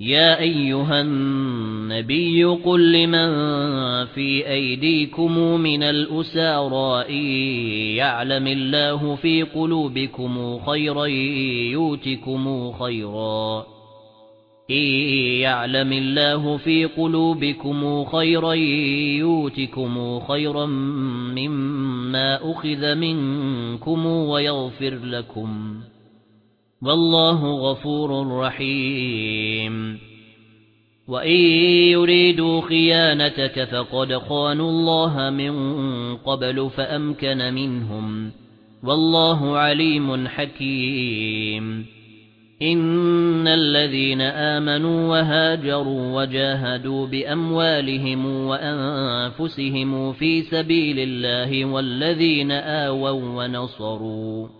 يا أيها النبي قل لمن في أيديكم من الأسارى يعلم الله في قلوبكم خيرا يؤتكم خيرا. يعلم الله في قلوبكم خيرا يؤتكم خيرا مما أخذ منكم ويغفر لكم. والله غفور رحيم. وَإِن يُرِيدُوا خِيَانَتَكَ فَقَدْ خَانُوا اللَّهَ مِن قَبْلُ فَأَمْكَنَ مِنْهُمْ. وَاللَّهُ عَلِيمٌ حَكِيمٌ. إِنَّ الَّذِينَ آمَنُوا وَهَاجَرُوا وَجَاهَدُوا بِأَمْوَالِهِمْ وَأَنفُسِهِمْ فِي سَبِيلِ اللَّهِ وَالَّذِينَ آوَوا وَنَصَرُوا